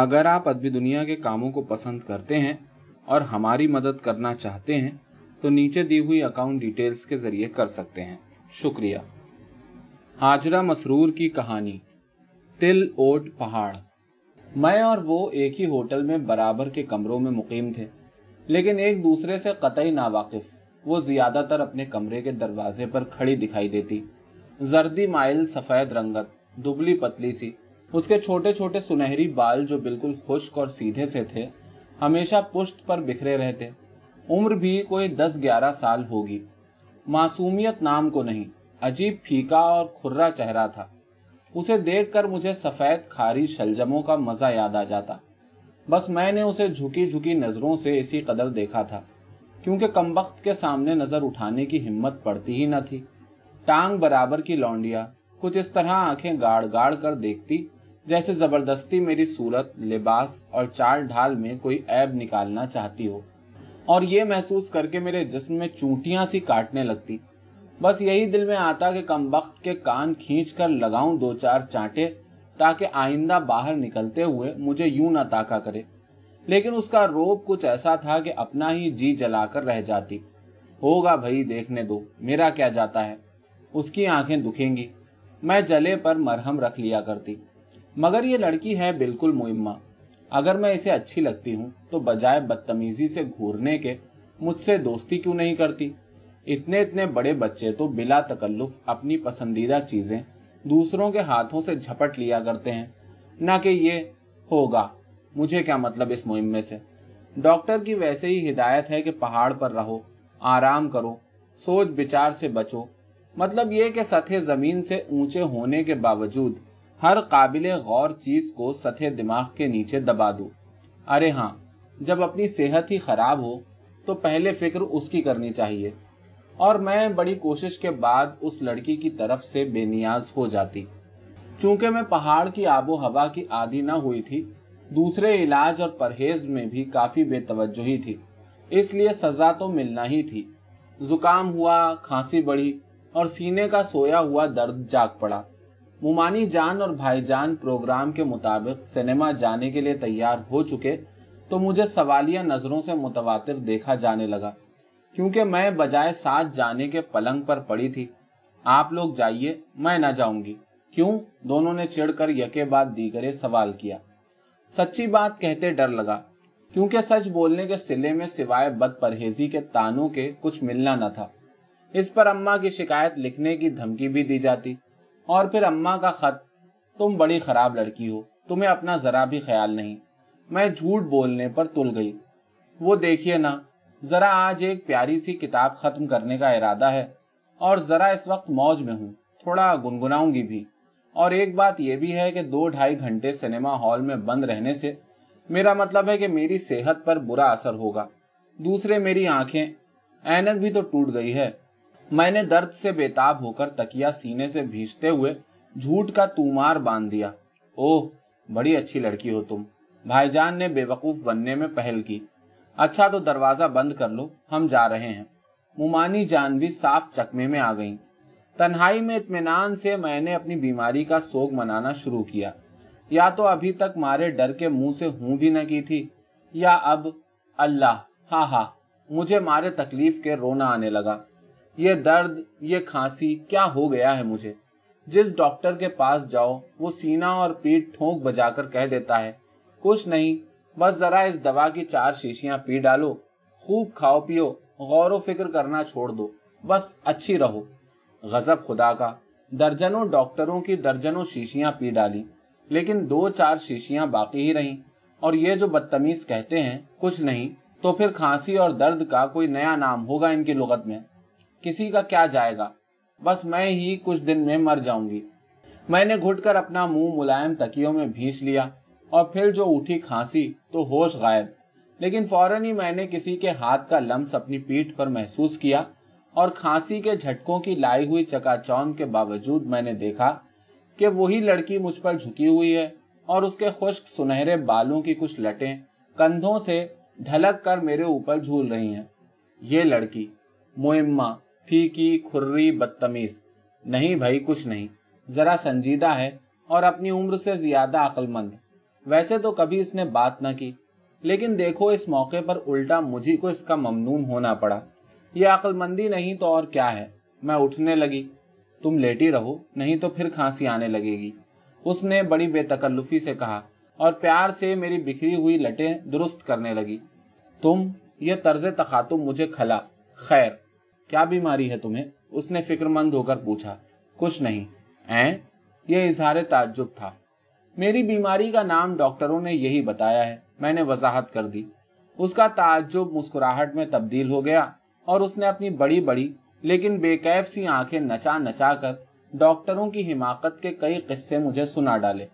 اگر آپ ادبی دنیا کے کاموں کو پسند کرتے ہیں اور ہماری مدد کرنا چاہتے ہیں، تو نیچے دی ہوئی اکاؤنٹ ڈیٹیلز کے ذریعے کر سکتے ہیں۔ شکریہ۔ ہاجرہ مسرور کی کہانی۔ تل اوٹ پہاڑ۔ میں اور وہ ایک ہی ہوٹل میں برابر کے کمروں میں مقیم تھے، لیکن ایک دوسرے سے قطعی ناواقف۔ وہ زیادہ تر اپنے کمرے کے دروازے پر کھڑی دکھائی دیتی۔ زردی مائل سفید رنگت، دبلی پتلی سی۔ اس کے چھوٹے چھوٹے سنہری بال جو بالکل خشک اور سیدھے سے تھے، ہمیشہ پشت پر بکھرے رہتے۔ عمر بھی کوئی دس گیارہ سال ہوگی۔ معصومیت نام کو نہیں، عجیب پھیکا اور کھرا چہرہ تھا۔ اسے دیکھ کر مجھے سفید کھاری شلجموں کا مزہ یاد آ جاتا۔ بس میں نے اسے جھکی جھکی نظروں سے اسی قدر دیکھا تھا، کیونکہ کمبخت کے سامنے نظر اٹھانے کی ہمت پڑتی ہی نہ تھی۔ ٹانگ برابر کی لونڈیا کچھ اس طرح آنکھیں گاڑ گاڑ کر دیکھتی۔ جیسے زبردستی میری صورت، لباس اور چال ڈھال میں کوئی عیب نکالنا چاہتی ہو۔ اور یہ محسوس کر کے میرے جسم میں چونٹیاں سی کاٹنے لگتی۔ بس یہی دل میں آتا کہ کم وقت کے کان کھینچ کر لگاؤں دو چار چانٹے تاکہ آئندہ باہر نکلتے ہوئے مجھے یوں نہ تاکا کرے۔ لیکن اس کا روب کچھ ایسا تھا کہ اپنا ہی جی جلا کر رہ جاتی۔ ہوگا بھائی، دیکھنے دو، میرا کیا جاتا ہے؟ اس کی آنکھیں دکھیں گی۔ میں جلے پر مرہم رکھ لیا کرتی۔ مگر یہ لڑکی ہے بالکل معمہ اگر میں اسے اچھی لگتی ہوں تو بجائے بدتمیزی سے گھورنے کے مجھ سے دوستی کیوں نہیں کرتی؟ اتنے اتنے بڑے بچے تو بلا تکلف اپنی پسندیدہ چیزیں دوسروں کے ہاتھوں سے جھپٹ لیا کرتے ہیں۔ نہ کہ یہ ہوگا۔ مجھے کیا مطلب اس مہمے سے؟ ڈاکٹر کی ویسے ہی ہدایت ہے کہ پہاڑ پر رہو، آرام کرو، سوچ بچار سے بچو۔ مطلب یہ کہ سطح زمین سے اونچے ہونے کے باوجود ہر قابل غور چیز کو سطح دماغ کے نیچے دبا دو۔ ارے ہاں جب اپنی صحت ہی خراب ہو، تو پہلے فکر اس کی کرنی چاہیے۔ اور میں بڑی کوشش کے بعد اس لڑکی کی طرف سے بے نیاز ہو جاتی۔ چونکہ میں پہاڑ کی آب و ہوا کی عادی نہ ہوئی تھی، دوسرے علاج اور پرہیز میں بھی کافی بے توجہی تھی۔ اس لیے سزا تو ملنا ہی تھی۔ زکام ہوا، کھانسی بڑھی اور سینے کا سویا ہوا درد جاگ پڑا۔ ممانی جان اور بھائی جان پروگرام کے مطابق سنیما جانے کے لیے تیار ہو چکے تو مجھے سوالیہ نظروں سے متواتر دیکھا جانے لگا۔ کیونکہ میں بجائے ساتھ جانے کے پلنگ پر پڑی تھی۔ آپ لوگ جائیے، میں نہ جاؤں گی۔ کیوں؟ دونوں نے چڑھ کر یکے بعد دیگرے سوال کیا۔ سچی بات کہتے ڈر لگا، کیونکہ سچ بولنے کے سلے میں سوائے بد پرہیزی کے تانوں کے کچھ ملنا نہ تھا۔ اس پر اما کی شکایت لکھنے کی دھمکی بھی دی جاتی۔ اور پھر اما کا خط، تم بڑی خراب لڑکی ہو، تمہیں اپنا ذرا بھی خیال نہیں۔ میں جھوٹ بولنے پر تل گئی۔ وہ دیکھیے نا، ذرا آج ایک پیاری سی کتاب ختم کرنے کا ارادہ ہے اور ذرا اس وقت موج میں ہوں، تھوڑا گنگناؤں گی بھی۔ اور ایک بات یہ بھی ہے کہ دو ڈھائی گھنٹے سنیما ہال میں بند رہنے سے میرا مطلب ہے کہ میری صحت پر برا اثر ہوگا۔ دوسرے میری آنکھیں، اینک بھی تو ٹوٹ گئی ہے۔ میں نے درد سے بےتاب ہو کر تکیا سینے سے بھیجتے ہوئے جھوٹ کا تومار باندھ دیا۔ اوہ، بڑی اچھی لڑکی ہو تم۔ بھائی جان نے بے وقوف بننے میں پہل کی۔ اچھا تو دروازہ بند کر لو، ہم جا رہے ہیں۔ ممانی جان بھی صاف چکمے میں آ گئیں۔ تنہائی میں اطمینان سے میں نے اپنی بیماری کا سوگ منانا شروع کیا۔ یا تو ابھی تک مارے ڈر کے منہ سے ہوں بھی نہ کی تھی، یا اب اللہ ہاں ہاں مجھے مارے تکلیف کے رونا آنے لگا۔ یہ درد، یہ کھانسی کیا ہو گیا ہے مجھے؟ جس ڈاکٹر کے پاس جاؤ، وہ سینا اور پیٹ ٹھونک بجا کر کہہ دیتا ہے، کچھ نہیں، بس ذرا اس دوا کی چار شیشیاں پی ڈالو، خوب کھاؤ پیو، غور و فکر کرنا چھوڑ دو، بس اچھی رہو۔ غزب خدا کا، درجنوں ڈاکٹروں کی درجنوں شیشیاں پی ڈالی، لیکن دو چار شیشیاں باقی ہی رہیں۔ اور یہ جو بدتمیز کہتے ہیں، کچھ نہیں، تو پھر کھانسی اور درد کا کوئی نیا نام ہوگا ان کی لغت میں؟ کسی کا کیا جائے گا؟ بس میں ہی کچھ دن میں مر جاؤں گی۔ میں نے گھٹ کر اپنا منہ ملائم تکیوں میں بھیج لیا اور پھر جو اٹھی کھانسی تو ہوش غائب۔ لیکن فوراً ہی میں نے کسی کے ہاتھ کا لمس اپنی پیٹھ پر محسوس کیا اور کھانسی کے جھٹکوں کی لائی ہوئی چکا چون کے باوجود میں نے دیکھا کہ وہی لڑکی مجھ پر جھکی ہوئی ہے اور اس کے خشک سنہرے بالوں کی کچھ لٹیں کندھوں سے ڈھلک کر میرے اوپر جھول رہی ہیں۔ یہ لڑکی معمہ پھیکی کھری بدتمیز۔ نہیں بھائی، کچھ نہیں۔ ذرا سنجیدہ ہے اور اپنی عمر سے زیادہ عقل مند ویسے تو کبھی اس نے بات نہ کی، لیکن دیکھو اس موقع پر الٹا مجھے کو اس کا ممنون ہونا پڑا۔ یہ عقل مندی نہیں تو اور کیا ہے؟ میں اٹھنے لگی۔ تم لیٹی رہو، نہیں تو پھر کھانسی آنے لگے گی۔ اس نے بڑی بے تکلفی سے کہا اور پیار سے میری بکھری ہوئی لٹیں درست کرنے لگی۔ تم، یہ طرز تخاتم مجھے کھلا۔ خیر۔ کیا بیماری ہے تمہیں؟ اس نے فکر مند ہو کر پوچھا، کچھ نہیں۔ این یہ اظہار تعجب تھا۔ میری بیماری کا نام ڈاکٹروں نے یہی بتایا ہے۔ میں نے وضاحت کر دی۔ اس کا تعجب مسکراہٹ میں تبدیل ہو گیا اور اس نے اپنی بڑی بڑی لیکن بے کیف سی آنکھیں نچا نچا کر ڈاکٹروں کی حماقت کے کئی قصے مجھے سنا ڈالے۔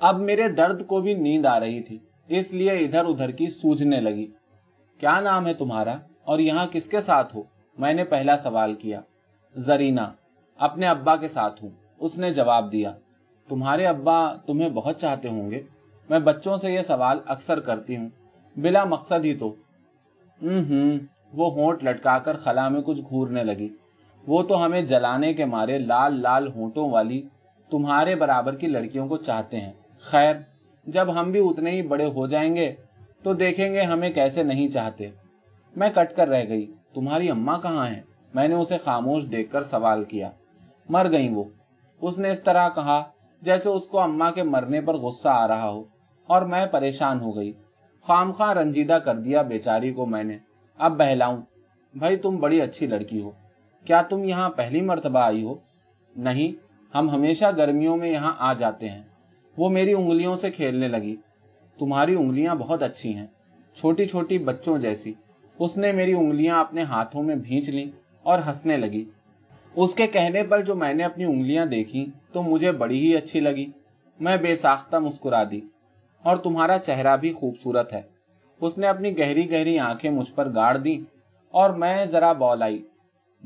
اب میرے درد کو بھی نیند آ رہی تھی، اس لیے ادھر ادھر کی سوجنے لگی۔ کیا نام ہے تمہارا؟ اور یہاں کس کے ساتھ ہو؟ میں نے پہلا سوال کیا زرینا اپنے ابا کے ساتھ ہوں۔ اس نے جواب دیا، تمہارے ابا تمہیں بہت چاہتے ہوں گے۔ میں بچوں سے یہ سوال اکثر کرتی ہوں، بلا مقصد ہی تو۔ ہوں وہ ہونٹ لٹکا کر خلا میں کچھ گھورنے لگی۔ وہ تو ہمیں جلانے کے مارے لال لال ہونٹوں والی تمہارے برابر کی لڑکیوں کو چاہتے ہیں۔ خیر، جب ہم بھی اتنے ہی بڑے ہو جائیں گے تو دیکھیں گے ہمیں کیسے نہیں چاہتے۔ میں کٹ کر رہ گئی۔ تمہاری اماں کہاں ہیں؟ میں نے اسے خاموش دیکھ کر سوال کیا۔ مر گئی وہ۔ اس نے اس طرح کہا جیسے اس کو اماں کے مرنے پر غصہ آ رہا ہو اور میں پریشان ہو گئی۔ خام خواہ رنجیدہ کر دیا بیچاری کو میں نے۔ اب بہلاؤں۔ بھائی تم بڑی اچھی لڑکی ہو۔ کیا تم یہاں پہلی مرتبہ آئی ہو؟ نہیں۔ ہم ہمیشہ گرمیوں میں یہاں آ جاتے ہیں۔ وہ میری انگلیوں سے کھیلنے لگی۔ تمہاری انگلیاں بہت اچھی ہیں۔ چھوٹی چھوٹی بچوں جیسی۔ اس نے میری انگلیاں اپنے ہاتھوں میں بھینچ لی اور ہنسنے لگی۔ اس کے کہنے پر جو میں نے اپنی انگلیاں دیکھی تو مجھے بڑی ہی اچھی لگی۔ میں بے ساختہ مسکرا دی اور تمہارا چہرہ بھی خوبصورت ہے۔ اس نے اپنی گہری گہری آنکھیں مجھ پر گاڑ دی اور میں ذرا بول آئی۔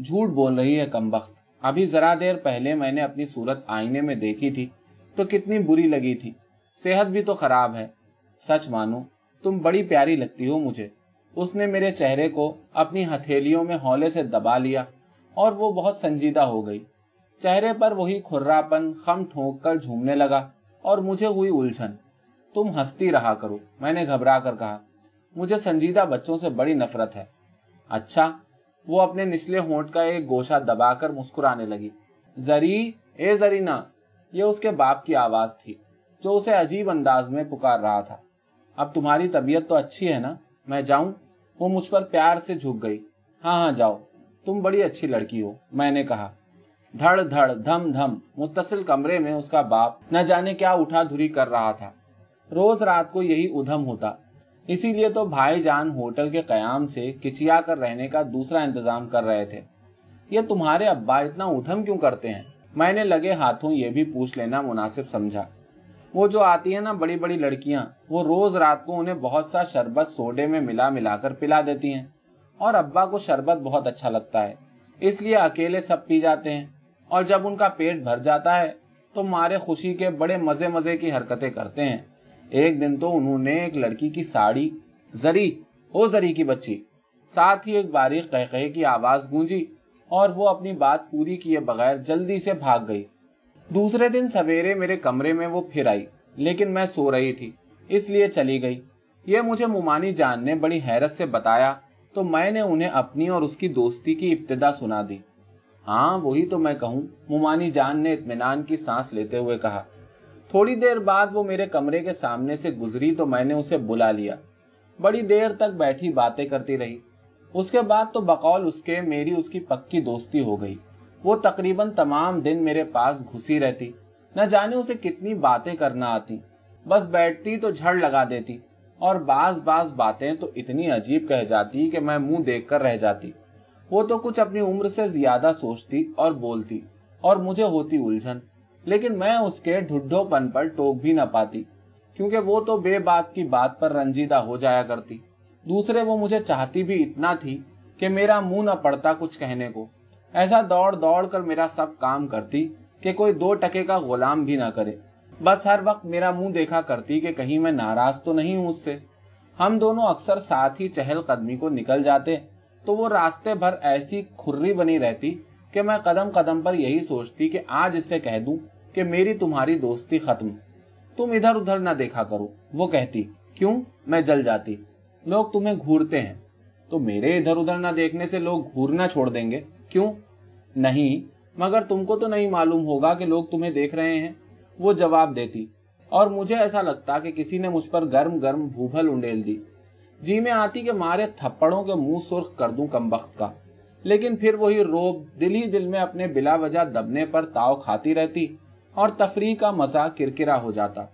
جھوٹ بول رہی ہے کم وقت ابھی ذرا دیر پہلے میں نے اپنی صورت آئینے میں دیکھی تھی تو کتنی بری لگی تھی۔ صحت بھی تو خراب ہے۔ سچ مانو، تم بڑی پیاری لگتی ہو مجھے۔ اس نے میرے چہرے کو اپنی ہتھیلیوں میں ہولے سے دبا لیا اور وہ بہت سنجیدہ ہو گئی۔ چہرے پر وہی کھرا پن خم ٹھونک کر جھومنے لگا اور مجھے ہوئی الجھن۔ تم ہنستی رہا کرو، میں نے گھبرا کر کہا۔ مجھے سنجیدہ بچوں سے بڑی نفرت ہے۔ اچھا وہ اپنے نچلے ہونٹ کا ایک گوشہ دبا کر مسکرانے لگی۔ زری، اے زرینا، یہ اس کے باپ کی آواز تھی جو اسے عجیب انداز میں پکار رہا تھا۔ اب تمہاری طبیعت تو اچھی ہے نا؟ میں جاؤں؟ وہ مجھ پر پیار سے جھک گئی۔ ہاں ہاں جاؤ۔ تم بڑی اچھی لڑکی ہو، میں نے کہا۔ دھڑ دھڑ، دھم دھم، متصل کمرے میں اس کا باپ نہ جانے کیا اٹھا دھری کر رہا تھا۔ روز رات کو یہی ادھم ہوتا۔ اسی لیے تو بھائی جان ہوٹل کے قیام سے کچیا کر رہنے کا دوسرا انتظام کر رہے تھے۔ یہ تمہارے ابا اتنا ادھم کیوں کرتے ہیں؟ میں نے لگے ہاتھوں یہ بھی پوچھ لینا مناسب سمجھا۔ وہ جو آتی ہیں نا بڑی بڑی لڑکیاں، وہ روز رات کو انہیں بہت سا شربت سوڈے میں ملا ملا کر پلا دیتی ہیں۔ اور ابا کو شربت بہت اچھا لگتا ہے، اس لیے اکیلے سب پی جاتے ہیں۔ اور جب ان کا پیٹ بھر جاتا ہے، تو مارے خوشی کے بڑے مزے مزے کی حرکتیں کرتے ہیں۔ ایک دن تو انہوں نے ایک لڑکی کی ساڑی، زری، او زری کی بچی، ساتھ ہی ایک باریک قہقہے کی آواز گونجی اور وہ اپنی بات پوری کیے بغیر جلدی سے بھاگ گئی۔ دوسرے دن سویرے میرے کمرے میں وہ پھر آئی، لیکن میں سو رہی تھی، اس لیے چلی گئی۔ یہ مجھے ممانی جان نے بڑی حیرت سے بتایا، تو میں نے انہیں اپنی اور اس کی دوستی کی ابتدا سنا دی۔ ہاں وہی تو میں کہوں ممانی جان نے اطمینان کی سانس لیتے ہوئے کہا۔ تھوڑی دیر بعد وہ میرے کمرے کے سامنے سے گزری، تو میں نے اسے بلا لیا۔ بڑی دیر تک بیٹھی باتیں کرتی رہی۔ اس کے بعد تو بقول اس کے، میری اس کی پکی دوستی ہو گئی۔ وہ تقریباً تمام دن میرے پاس گھسی رہتی۔ نہ جانے اسے کتنی باتیں کرنا آتی۔ بس بیٹھتی تو جھڑ لگا دیتی۔ اور بعض بعض باتیں تو اتنی عجیب کہہ جاتی کہ میں منہ دیکھ کر رہ جاتی۔ وہ تو کچھ اپنی عمر سے زیادہ سوچتی اور بولتی اور مجھے ہوتی الجھن۔ لیکن میں اس کے ڈھڈو پن پر ٹوک بھی نہ پاتی، کیونکہ وہ تو بے بات کی بات پر رنجیدہ ہو جایا کرتی۔ دوسرے وہ مجھے چاہتی بھی اتنا تھی کہ میرا منہ نہ پڑتا کچھ کہنے کو۔ ایسا دوڑ دوڑ کر میرا سب کام کرتی کہ کوئی دو ٹکے کا غلام بھی نہ کرے۔ بس ہر وقت میرا منہ دیکھا کرتی کہ کہیں میں ناراض تو نہیں ہوں اس سے۔ ہم دونوں اکثر ساتھ ہی چہل قدمی کو نکل جاتے، تو وہ راستے بھر ایسی کھری بنی رہتی کہ میں قدم قدم پر یہی سوچتی کہ آج اس سے کہہ دوں کہ میری تمہاری دوستی ختم۔ تم ادھر ادھر نہ دیکھا کرو۔ وہ کہتی، کیوں؟ میں جل جاتی۔ لوگ تمہیں گھورتے ہیں۔ تو میرے ادھر ادھر نہ دیکھنے سے لوگ گھورنا چھوڑ دیں گے۔ کیوں نہیں؟ مگر تم کو تو نہیں معلوم ہوگا کہ لوگ تمہیں دیکھ رہے ہیں۔ وہ جواب دیتی، اور مجھے ایسا لگتا کہ کسی نے مجھ پر گرم گرم بھوبل انڈیل دی۔ جی میں آتی کہ مارے تھپڑوں کے منہ سرخ کر دوں کم وقت کا۔ لیکن پھر وہی روب دل ہی دل میں اپنے بلا وجہ دبنے پر تاؤ کھاتی رہتی، اور تفریح کا مزہ کرکرا ہو جاتا۔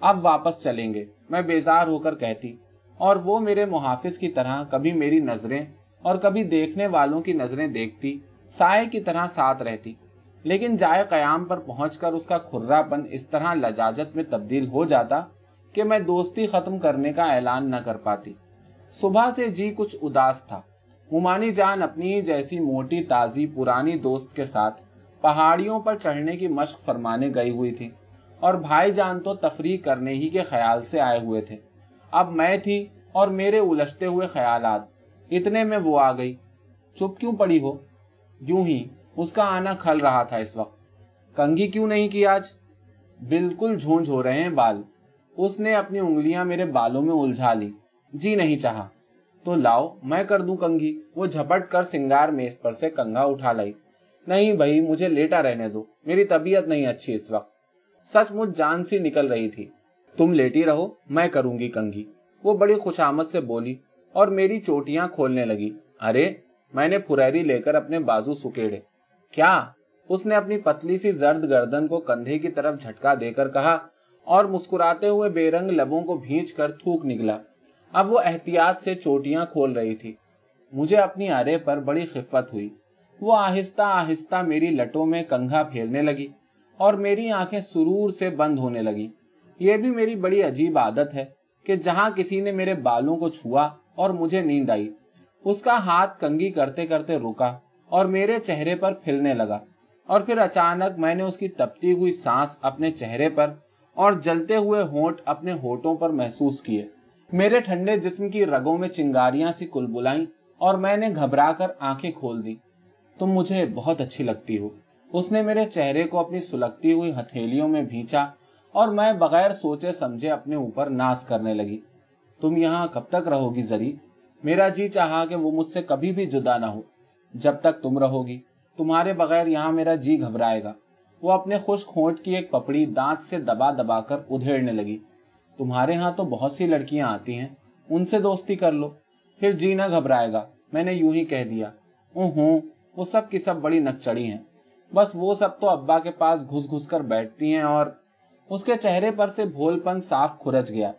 اب واپس چلیں گے۔ میں بیزار ہو کر کہتی، اور وہ میرے محافظ کی طرح کبھی میری نظریں اور کبھی دیکھنے والوں کی نظریں دیکھتی، سائے کی طرح ساتھ رہتی۔ لیکن جائے قیام پر پہنچ کر اس کا کھرا پن اس طرح لجاجت میں تبدیل ہو جاتا کہ میں دوستی ختم کرنے کا اعلان نہ کر پاتی۔ صبح سے جی کچھ اداس تھا۔ ممانی جان اپنی جیسی موٹی تازی پرانی دوست کے ساتھ پہاڑیوں پر چڑھنے کی مشق فرمانے گئی ہوئی تھی اور بھائی جان تو تفریح کرنے ہی کے خیال سے آئے ہوئے تھے۔ اب میں تھی اور میرے الجھتے ہوئے خیالات۔ اتنے میں وہ آ گئی۔ چپ کیوں پڑی ہو؟ یوں ہی اس کا آنا کھل رہا تھا اس وقت۔ کنگھی کیوں نہیں کی آج؟ بالکل جھونج ہو رہے ہیں بال۔ اس نے اپنی انگلیاں میرے بالوں میں الجھا لی۔ جی نہیں چاہا۔ تو لاؤ، میں کر دوں کنگھی۔ وہ جھپٹ کر سنگار میز پر سے کنگا اٹھا لائی۔ نہیں بھائی، مجھے لیٹا رہنے دو۔ میری طبیعت نہیں اچھی اس وقت۔ سچ مجھ جان سی نکل رہی تھی۔ تم لیٹی رہو، میں کروں گی کنگھی۔ وہ بڑی خوشامد سے بولی اور میری چوٹیاں کھولنے لگی۔ ارے، میں نے پھریری لے کر اپنے بازو سکیڑے۔ کیا؟ اس نے اپنی پتلی سی زرد گردن کو کندھے کی طرف جھٹکا دے کر کہا اور مسکراتے ہوئے بے رنگ لبوں کو بھینچ کر تھوک نکلا۔ اب وہ احتیاط سے چوٹیاں کھول رہی تھی۔ مجھے اپنی ارے پر بڑی خفت ہوئی۔ وہ آہستہ آہستہ میری لٹوں میں کنگھا پھیرنے لگی اور میری آنکھیں سرور سے بند ہونے لگی۔ یہ بھی میری بڑی عجیب عادت ہے کہ جہاں کسی نے میرے بالوں کو چھوا اور مجھے نیند آئی۔ اس کا ہاتھ کنگی کرتے کرتے رکا اور میرے چہرے پر پھلنے لگا۔ اور پھر اچانک میں نے اس کی تپتی ہوئی سانس اپنے چہرے پر اور جلتے ہوئے ہونٹ اپنے ہوٹوں پر محسوس کیے۔ میرے ٹھنڈے جسم کی رگوں میں چنگاریاں سی کل بلائیں اور میں نے گھبرا کر آنکھیں کھول دی تم مجھے بہت اچھی لگتی ہو۔ اس نے میرے چہرے کو اپنی سلگتی ہوئی ہتھیلیوں میں بھیچا اور میں بغیر سوچے سمجھے اپنے اوپر ناس کرنے لگی۔ تم یہاں کب تک رہو گی زری؟ میرا جی چاہا کہ وہ مجھ سے کبھی بھی جدا نہ ہو۔ جب تک تم رہو گی، تمہارے بغیر یہاں میرا جی گھبرائے گا۔ وہ اپنے خشک ہونٹ کی ایک پپڑی دانت سے دبا دبا کر ادھیڑنے لگی۔ تمہارے ہاں تو بہت سی لڑکیاں آتی ہیں، ان سے دوستی کر لو۔ پھر جی نہ گھبرائے گا، میں نے یوں ہی کہہ دیا۔ ہوں، وہ سب کی سب بڑی نکچڑی ہیں۔ بس وہ سب تو ابا کے پاس گھس گھس کر بیٹھتی ہیں اور اس کے چہرے پر سے بھول پن صاف کھرچ گیا۔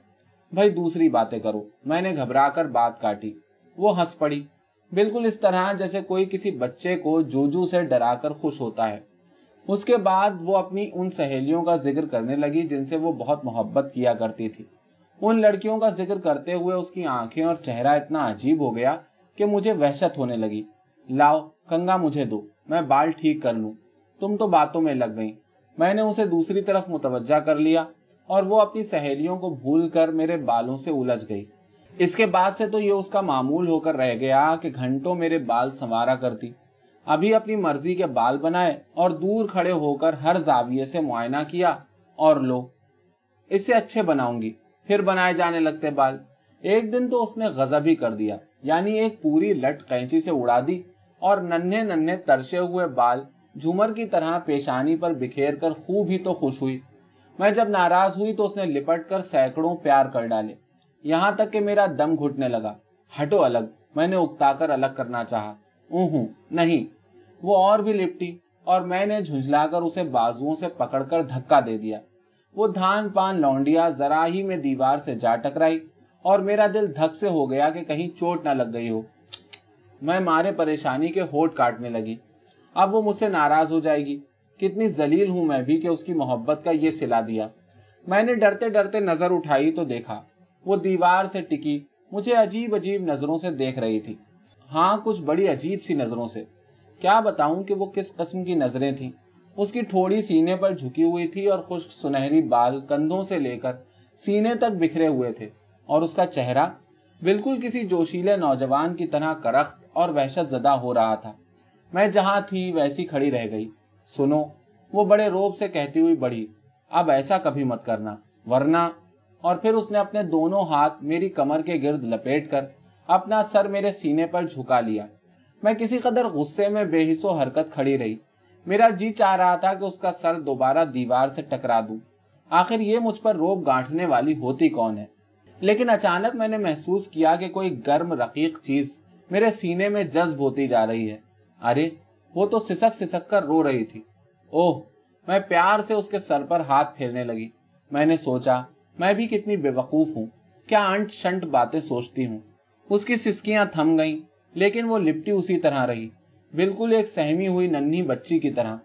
بھائی دوسری باتیں کرو۔ میں نے گھبرا کر بات کاٹی۔ وہ ہنس پڑی۔ بالکل اس طرح جیسے کوئی کسی بچے کو جوجو سے ڈرا کر خوش ہوتا ہے۔ اس کے بعد وہ اپنی ان سہیلیوں کا ذکر کرنے لگی جن سے وہ بہت محبت کیا کرتی تھی۔ ان لڑکیوں کا ذکر کرتے ہوئے اس کی آنکھیں اور چہرہ اتنا عجیب ہو گیا کہ مجھے وحشت ہونے لگی۔ لاؤ، کنگا مجھے دو، میں بال ٹھیک کر لوں۔ تم تو باتوں میں لگ گئی میں نے اسے دوسری طرف متوجہ کر لیا۔ اور وہ اپنی سہیلیوں کو بھول کر میرے بالوں سے الجھ گئی۔ اس کے بعد سے تو یہ اس کا معمول ہو کر رہ گیا کہ گھنٹوں میرے بال سنوارا کرتی۔ ابھی اپنی مرضی کے بال بنائے اور دور کھڑے ہو کر ہر زاویے سے معائنہ کیا اور لو۔ اس سے اچھے بناؤں گی، پھر بنائے جانے لگتے بال۔ ایک دن تو اس نے غزب ہی کر دیا یعنی ایک پوری لٹ قینچی سے اڑا دی اور ننھے ننھے ترشے ہوئے بال جھومر کی طرح پیشانی پر بکھیر کر خوب ہی تو خوش ہوئی۔ میں جب ناراض ہوئی تو اس نے لپٹ کر سینکڑوں پیار کر ڈالے۔ یہاں تک کہ میرا دم گھٹنے لگا۔ ہٹو الگ، میں نے اکتا کر الگ کرنا چاہا۔ ہوں، نہیں۔ وہ اور بھی لپٹی اور میں نے جھنجلا کر اسے بازو سے پکڑ کر دھکا دے دیا۔ وہ دھان پان لونڈیا ذرا ہی میں دیوار سے جا ٹکرائی اور میرا دل دھک سے ہو گیا کہ کہیں چوٹ نہ لگ گئی ہو۔ میں مارے پریشانی کے ہوٹ کاٹنے لگی۔ اب وہ مجھ سے ناراض ہو جائے گی۔ کتنی زلیل ہوں میں بھی کہ اس کی محبت کا یہ سلا دیا۔ میں نے ڈرتے ڈرتے نظر اٹھائی تو دیکھا، وہ دیوار سے ٹکی، مجھے عجیب عجیب نظروں سے دیکھ رہی تھی۔ ہاں کچھ بڑی عجیب سی نظروں سے۔ کیا بتاؤں کہ وہ کس قسم کی نظریں تھیں؟ اس کی تھوڑی سینے پر جھکی ہوئی تھی اور خشک سنہری بال کندھوں سے لے کر سینے تک بکھرے ہوئے تھے۔ اور اس کا چہرہ بالکل کسی جوشیلے نوجوان کی طرح کرخت اور وحشت زدہ ہو رہا تھا۔ میں جہاں تھی ویسی کھڑی رہ گئی۔ سنو، وہ بڑے روب سے کہتی ہوئی بڑی، اب ایسا کبھی مت کرنا، ورنہ، اور پھر اس نے اپنے دونوں ہاتھ میری کمر کے گرد لپیٹ کر اپنا سر میرے سینے پر جھکا لیا۔ میں کسی قدر غصے میں بے حص و حرکت کھڑی رہی۔ میرا جی چاہ رہا تھا کہ اس کا سر دوبارہ دیوار سے ٹکرا دوں۔ آخر یہ مجھ پر روب گانٹنے والی ہوتی کون ہے؟ لیکن اچانک میں نے محسوس کیا کہ کوئی گرم رقیق چیز میرے سینے میں جذب ہوتی جا رہی ہے۔ ارے وہ تو سسک سسک کر رو رہی تھی۔ اوہ، میں پیار سے اس کے سر پر ہاتھ پھیرنے لگی۔ میں نے سوچا، میں بھی کتنی بے وقوف ہوں۔ کیا انٹ شنٹ باتیں سوچتی ہوں؟ اس کی سسکیاں تھم گئیں، لیکن وہ لپٹی اسی طرح رہی۔ بالکل ایک سہمی ہوئی ننھی بچی کی طرح۔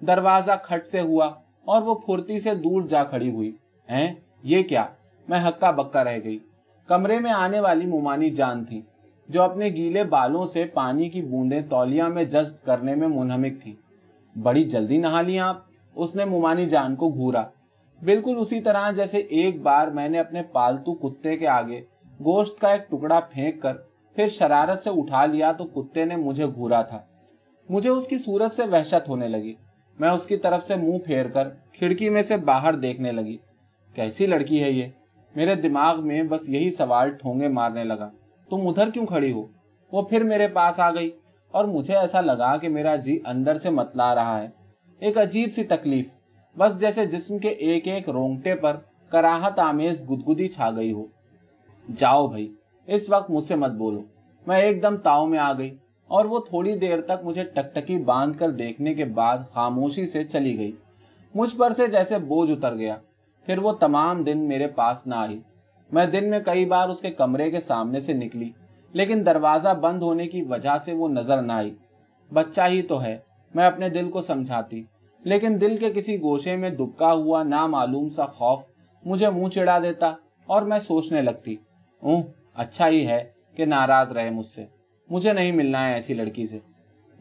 دروازہ کھٹ سے ہوا اور وہ پھرتی سے دور جا کھڑی ہوئی۔ ہیں، یہ کیا؟ میں ہکا بکا رہ گئی۔ کمرے میں آنے والی ممانی جان تھی۔ جو اپنے گیلے بالوں سے پانی کی بوندیں تولیا میں جذب کرنے میں منہمک تھی بڑی جلدی نہا لی آپ۔ اس نے ممانی جان کو گھورا۔ بالکل اسی طرح جیسے ایک بار میں نے اپنے پالتو کتے کے آگے گوشت کا ایک ٹکڑا پھینک کر پھر شرارت سے اٹھا لیا تو کتے نے مجھے گھورا تھا۔ مجھے اس کی صورت سے وحشت ہونے لگی۔ میں اس کی طرف سے منہ پھیر کر کھڑکی میں سے باہر دیکھنے لگی۔ کیسی لڑکی ہے یہ؟ میرے دماغ میں بس یہی سوال ٹھونگے مارنے لگا۔ تم ادھر کیوں کھڑی ہو؟ وہ پھر میرے پاس آ گئی اور مجھے ایسا لگا کہ میرا جی اندر سے متلا رہا ہے۔ ایک عجیب سی تکلیف۔ بس جیسے جسم کے ایک ایک رونگٹے پر کراہت آمیز گدگدی چھا گئی ہو۔ جاؤ بھائی، اس وقت مجھ سے مت بولو۔ میں ایک دم تاؤ میں آ گئی اور وہ تھوڑی دیر تک مجھے ٹکٹکی باندھ کر دیکھنے کے بعد خاموشی سے چلی گئی۔ مجھ پر سے جیسے بوجھ اتر گیا۔ پھر وہ تمام دن میرے پاس نہ آئی۔ میں دن میں کئی بار اس کے کمرے کے سامنے سے نکلی، لیکن دروازہ بند ہونے کی وجہ سے وہ نظر نہ آئی۔ بچہ ہی تو ہے، میں اپنے دل کو سمجھاتی۔ لیکن دل کے کسی گوشے میں دبکا ہوا نامعلوم سا خوف مجھے منہ چڑھا دیتا اور میں سوچنے لگتی اہ اچھا ہی ہے کہ ناراض رہے مجھ سے۔ مجھے نہیں ملنا ہے ایسی لڑکی سے۔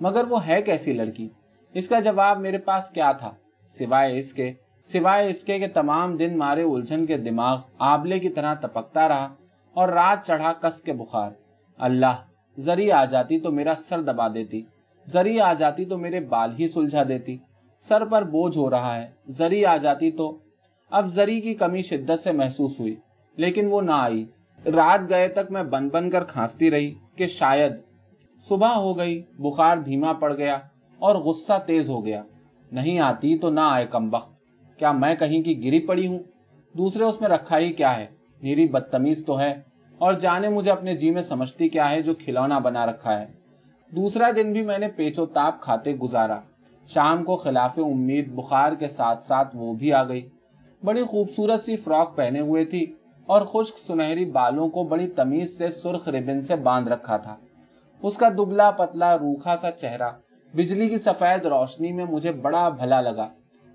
مگر وہ ہے کیسی لڑکی؟ اس کا جواب میرے پاس کیا تھا؟ سوائے اس کے سوائے اس کے کہ تمام دن مارے الجھن کے دماغ آبلے کی طرح تپکتا رہا اور رات چڑھا کس کے بخار۔ اللہ، زری آ جاتی تو میرا سر دبا دیتی، زری آ جاتی تو میرے بال ہی سلجھا دیتی۔ سر پر بوجھ ہو رہا ہے، زری آ جاتی تو اب زری کی کمی شدت سے محسوس ہوئی، لیکن وہ نہ آئی۔ رات گئے تک میں بن بن کر کھانستی رہی کہ شاید صبح ہو گئی، بخار دھیما پڑ گیا اور غصہ تیز ہو گیا۔ نہیں آتی تو نہ آئے کم وقت۔ کیا میں کہیں کی گری پڑی ہوں؟ دوسرے اس میں رکھا ہی کیا ہے؟ میری بدتمیز تو ہے، اور جانے مجھے اپنے جی میں سمجھتی کیا ہے جو کھلونا بنا رکھا ہے۔ دوسرا دن بھی میں نے پیچو تاپ کھاتے گزارا۔ شام کو خلاف امید بخار کے ساتھ ساتھ وہ بھی آ گئی۔ بڑی خوبصورت سی فراک پہنے ہوئے تھی، اور خشک سنہری بالوں کو بڑی تمیز سے سرخ ریبن سے باندھ رکھا تھا۔ اس کا دبلا پتلا روکھا سا چہرہ، بجلی کی سفید روشنی میں مجھے بڑا بھلا لگا۔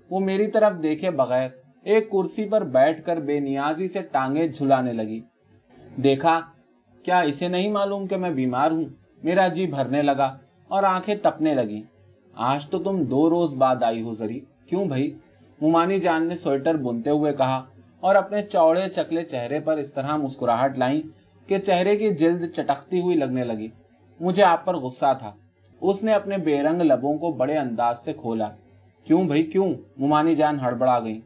وہ میری طرف دیکھے بغیر ایک کرسی پر بیٹھ کر بے نیازی سے ٹانگیں جھلانے لگی۔ دیکھا، کیا اسے نہیں معلوم کہ میں بیمار ہوں؟ میرا جی بھرنے لگا اور آنکھیں تپنے لگی آج تو تم دو روز بعد آئی ہو زری۔ کیوں بھائی؟ ممانی جان نے سویٹر بنتے ہوئے کہا اور اپنے چوڑے چکلے چہرے پر اس طرح مسکراہٹ لائیں کہ چہرے کی جلد چٹکتی ہوئی لگنے لگی۔ مجھے آپ پر غصہ تھا۔ اس نے اپنے بے رنگ لبوں کو بڑے انداز سے کھولا۔ کیوں بھائی کیوں؟ ممانی جان ہڑبڑا گئی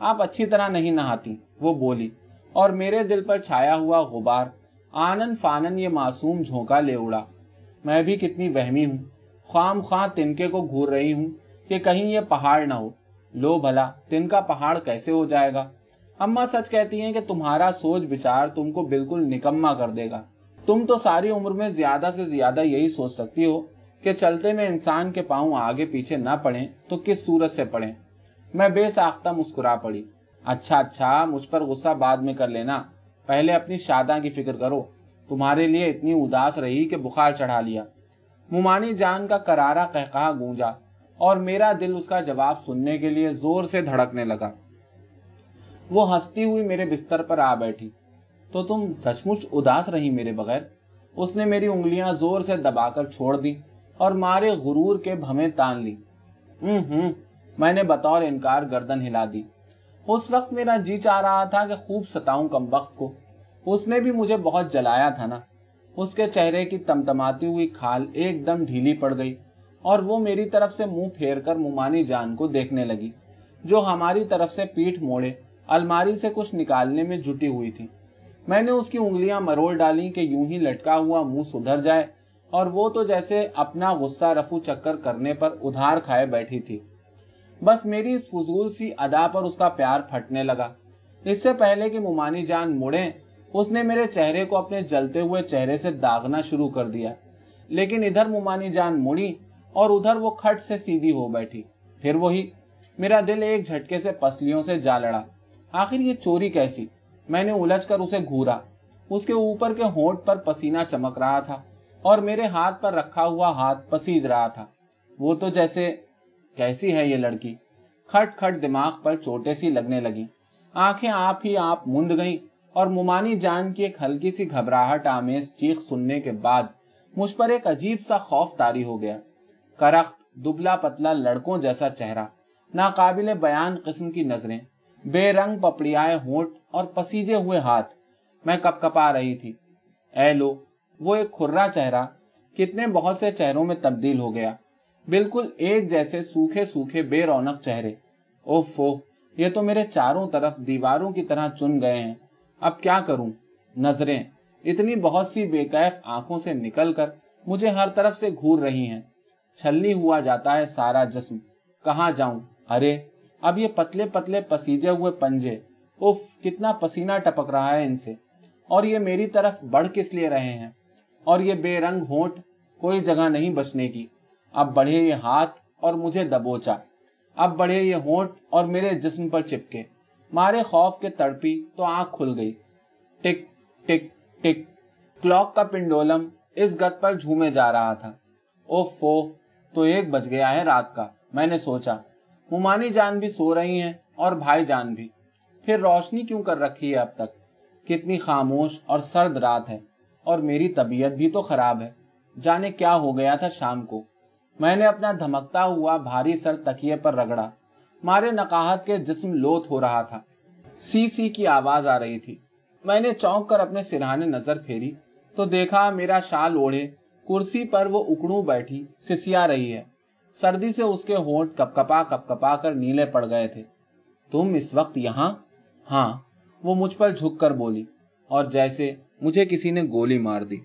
آپ اچھی طرح نہیں نہاتی، وہ بولی، اور میرے دل پر چھایا ہوا غبار آنن فانن یہ معصوم جھونکا لے اڑا۔ میں بھی کتنی وہمی ہوں، خام خواہ تنکے کو گھور رہی ہوں کہ کہیں یہ پہاڑ نہ ہو۔ لو بھلا تن کا پہاڑ کیسے ہو جائے گا؟ اما سچ کہتی ہیں کہ تمہارا سوچ بچار تم کو بالکل نکما کر دے گا۔ تم تو ساری عمر میں زیادہ سے زیادہ یہی سوچ سکتی ہو۔ کہ چلتے میں انسان کے پاؤں آگے پیچھے نہ پڑے تو کس صورت سے پڑے میں بے ساختہ مسکرا پڑی۔ اچھا اچھا مجھ پر غصہ بعد میں کر لینا۔ پہلے اپنی شاداں کی فکر کرو۔ تمہارے لیے اتنی اداس رہی کہ بخار چڑھا لیا۔ ممانی جان کا کرارا کہا گونجا اور میرا دل اس کا جواب سننے کے لیے زور سے دھڑکنے لگا۔ وہ ہنستی ہوئی میرے بستر پر آ بیٹھی۔ تو تم سچ مچ اداس رہی میرے بغیر؟ اس نے میری انگلیاں زور سے دبا کر چھوڑ دی اور مارے غرور کے بھمیں تان لی۔ ہوں میں نے بطور انکار گردن ہلا دی۔ اس وقت میرا جی چاہ رہا تھا کہ خوب ستاؤں کم وقت کو۔ اس نے بھی مجھے بہت جلایا تھا نا۔ اس کے چہرے کی تمتماتی ہوئی کھال ایک دم ڈھیلی پڑ گئی اور وہ میری طرف سے منہ پھیر کر ممانی جان کو دیکھنے لگی، جو ہماری طرف سے پیٹ موڑے، الماری سے کچھ نکالنے میں جٹی ہوئی تھی۔ میں نے اس کی انگلیاں مروڑ ڈالی کہ یوں ہی لٹکا ہوا منہ سدھر جائے۔ اور وہ تو جیسے اپنا غصہ رفو چکر کرنے پر ادھار کھائے بیٹھی تھی۔ بس میری اس فضول سی ادا پر اس کا پیار پھٹنے لگا۔ اس سے پہلے کہ ممانی جان مڑے اس نے میرے چہرے کو اپنے جلتے ہوئے چہرے سے داغنا شروع کر دیا۔ لیکن ادھر ممانی جان مڑی اور ادھر وہ کھٹ سے سیدھی ہو بیٹھی۔ پھر وہی میرا دل ایک جھٹکے سے پسلیوں سے جا لڑا۔ آخر یہ چوری کیسی؟ میں نے الجھ کر اسے گھورا۔ اس کے اوپر کے ہونٹ پر پسینہ چمک رہا تھا۔ اور میرے ہاتھ پر رکھا ہوا ہاتھ پسیج رہا تھا۔ وہ تو جیسے، کیسی ہے یہ لڑکی؟ کھٹ کھٹ دماغ پر چوٹے سی لگنے لگی۔ آنکھیں آپ ہی آپ مند گئیں اور ممانی جان کی ایک ہلکی سی گھبراہٹ آمیز چیخ سننے کے بعد مجھ پر ایک عجیب سا خوف تاری ہو گیا۔ کرخت، دبلا پتلا لڑکوں جیسا چہرہ، ناقابل بیان قسم کی نظریں، بے رنگ پپڑیائے ہونٹ اور پسیجے ہوئے ہاتھ۔ میں کپ کپا رہی تھی۔ اے لو وہ ایک کھرا چہرہ کتنے بہت سے چہروں میں تبدیل ہو گیا۔ بالکل ایک جیسے سوکھے سوکھے بے رونق چہرے۔ اوفو یہ تو میرے چاروں طرف دیواروں کی طرح چن گئے ہیں۔ اب کیا کروں؟ نظریں۔ اتنی بہت سی بے قیف آنکھوں سے نکل کر مجھے ہر طرف سے گھور رہی ہیں۔ چھلنی ہوا جاتا ہے سارا جسم۔ کہاں جاؤں؟ ارے، اب یہ پتلے پتلے پسیجے ہوئے پنجے۔ اف کتنا پسینہ ٹپک رہا ہے ان سے۔ اور یہ میری طرف بڑھ کس لیے رہے ہیں؟ اور یہ بے رنگ ہونٹ کوئی جگہ نہیں بچنے کی۔ اب بڑھے یہ ہاتھ اور مجھے دبوچا۔ اب بڑھے یہ ہونٹ اور میرے جسم پر چپکے۔ مارے خوف کے تڑپی تو آنکھ کھل گئی۔ ٹک ٹک ٹک۔ کلاک کا پنڈولم اس گت پر جھومے جا رہا تھا۔ او فو، تو ایک بج گیا ہے رات کا۔ میں نے سوچا ممانی جان بھی سو رہی ہیں اور بھائی جان بھی۔ پھر روشنی کیوں کر رکھی ہے اب تک؟ کتنی خاموش اور سرد رات ہے۔ اور میری طبیعت بھی تو خراب ہے۔ جانے کیا ہو گیا تھا شام کو۔ میں نے اپنا دھمکتا ہوا بھاری سر تکیے پر رگڑا۔ مارے نقاہت کے جسم لوت ہو رہا تھا۔ سی سی کی آواز آ رہی تھی۔ میں نے چونک کر اپنے سرہانے نظر پھیری۔ تو دیکھا میرا شال اوڑھے۔ کرسی پر وہ اکڑوں بیٹھی، سسیا رہی ہے۔ سردی سے اس کے ہونٹ کپ کپا کپ کپا کر نیلے پڑ گئے تھے۔ تم اس وقت یہاں؟ ہاں وہ مجھ پر جھک کر بولی۔ اور جیسے مجھے کسی نے گولی مار دی۔